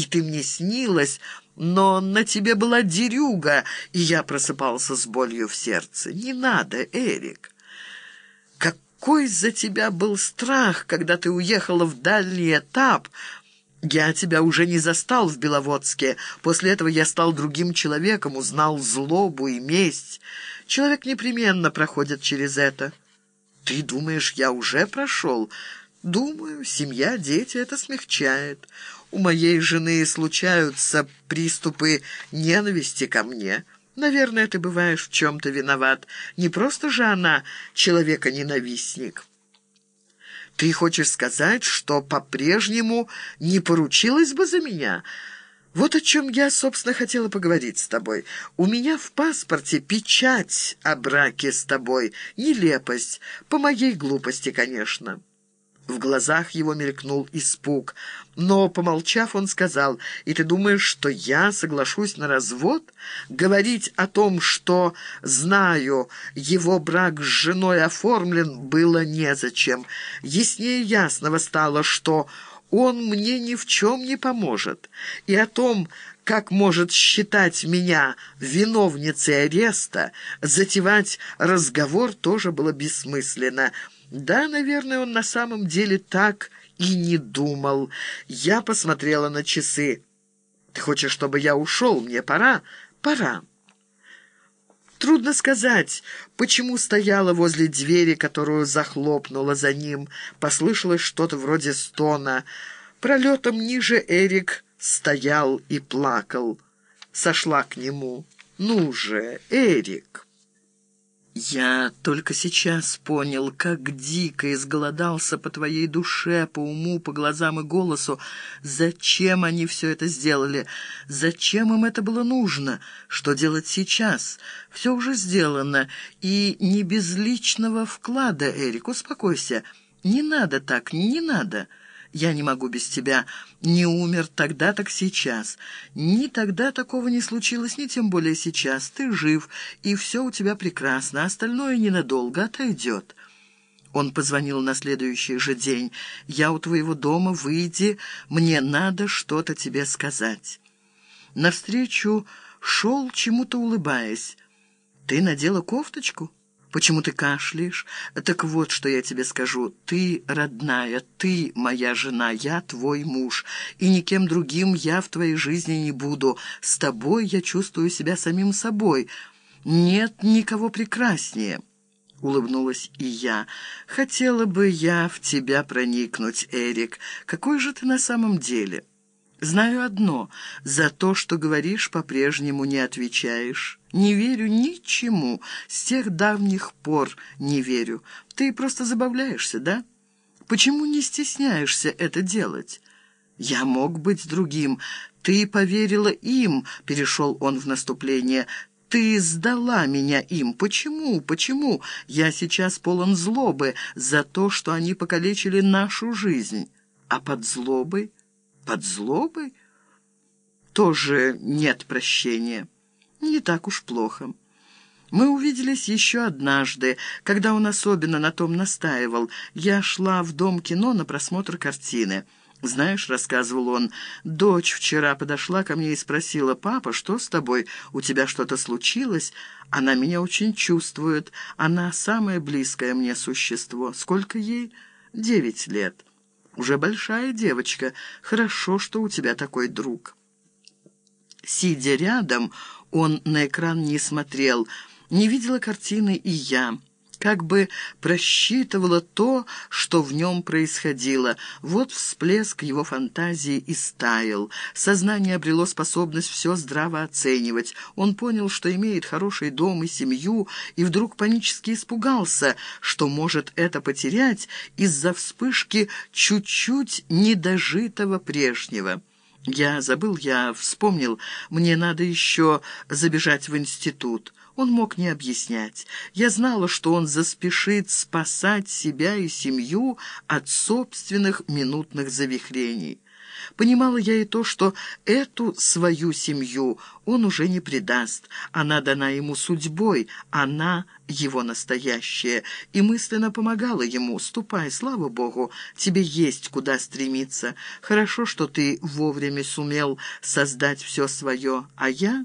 и ты мне снилась, но на тебе была дерюга, и я просыпался с болью в сердце. Не надо, Эрик. Какой за тебя был страх, когда ты уехала в дальний этап, я тебя уже не застал в Беловодске. После этого я стал другим человеком, узнал злобу и месть. Человек непременно проходит через это. Ты думаешь, я уже прошел? Думаю, семья, дети — это смягчает. У моей жены случаются приступы ненависти ко мне. Наверное, ты бываешь в чем-то виноват. Не просто же она человека-ненавистник». Ты хочешь сказать, что по-прежнему не поручилась бы за меня? Вот о чем я, собственно, хотела поговорить с тобой. У меня в паспорте печать о браке с тобой. Нелепость. По моей глупости, конечно». В глазах его мелькнул испуг. Но, помолчав, он сказал, «И ты думаешь, что я соглашусь на развод? Говорить о том, что, знаю, его брак с женой оформлен, было незачем. Яснее ясного стало, что он мне ни в чем не поможет. И о том, как может считать меня виновницей ареста, затевать разговор тоже было бессмысленно». Да, наверное, он на самом деле так и не думал. Я посмотрела на часы. «Ты хочешь, чтобы я ушел? Мне пора?» «Пора». Трудно сказать, почему стояла возле двери, которую захлопнула за ним. Послышалось что-то вроде стона. Пролетом ниже Эрик стоял и плакал. Сошла к нему. «Ну же, Эрик!» «Я только сейчас понял, как дико изголодался по твоей душе, по уму, по глазам и голосу. Зачем они все это сделали? Зачем им это было нужно? Что делать сейчас? Все уже сделано, и не без личного вклада, Эрик, успокойся. Не надо так, не надо». Я не могу без тебя. Не умер тогда, так сейчас. Ни тогда такого не случилось, ни тем более сейчас. Ты жив, и все у тебя прекрасно. Остальное ненадолго отойдет». Он позвонил на следующий же день. «Я у твоего дома, выйди, мне надо что-то тебе сказать». Навстречу шел, чему-то улыбаясь. «Ты надела кофточку?» Почему ты кашляешь? Так вот, что я тебе скажу. Ты родная, ты моя жена, я твой муж, и никем другим я в твоей жизни не буду. С тобой я чувствую себя самим собой. Нет никого прекраснее». Улыбнулась и я. «Хотела бы я в тебя проникнуть, Эрик. Какой же ты на самом деле?» Знаю одно — за то, что говоришь, по-прежнему не отвечаешь. Не верю ничему, с тех давних пор не верю. Ты просто забавляешься, да? Почему не стесняешься это делать? Я мог быть другим. Ты поверила им, — перешел он в наступление. Ты сдала меня им. Почему? Почему? Я сейчас полон злобы за то, что они покалечили нашу жизнь. А под злобой под злобой? Тоже нет прощения. Не так уж плохо. Мы увиделись еще однажды, когда он особенно на том настаивал. Я шла в дом кино на просмотр картины. «Знаешь, — рассказывал он, — дочь вчера подошла ко мне и спросила, «Папа, что с тобой? У тебя что-то случилось?» Она меня очень чувствует. Она самое близкое мне существо. Сколько ей? Девять лет. Уже большая девочка. Хорошо, что у тебя такой друг». Сидя рядом, он на экран не смотрел. Не видела картины и я как бы просчитывала то, что в нем происходило. Вот всплеск его фантазии и стаял. Сознание обрело способность все здраво оценивать. Он понял, что имеет хороший дом и семью, и вдруг панически испугался, что может это потерять из-за вспышки чуть-чуть недожитого прежнего. Я забыл, я вспомнил, мне надо еще забежать в институт. Он мог не объяснять. Я знала, что он заспешит спасать себя и семью от собственных минутных завихрений. Понимала я и то, что эту свою семью он уже не предаст. Она дана ему судьбой, она его настоящая. И мысленно помогала ему. «Ступай, слава Богу, тебе есть куда стремиться. Хорошо, что ты вовремя сумел создать все свое, а я...»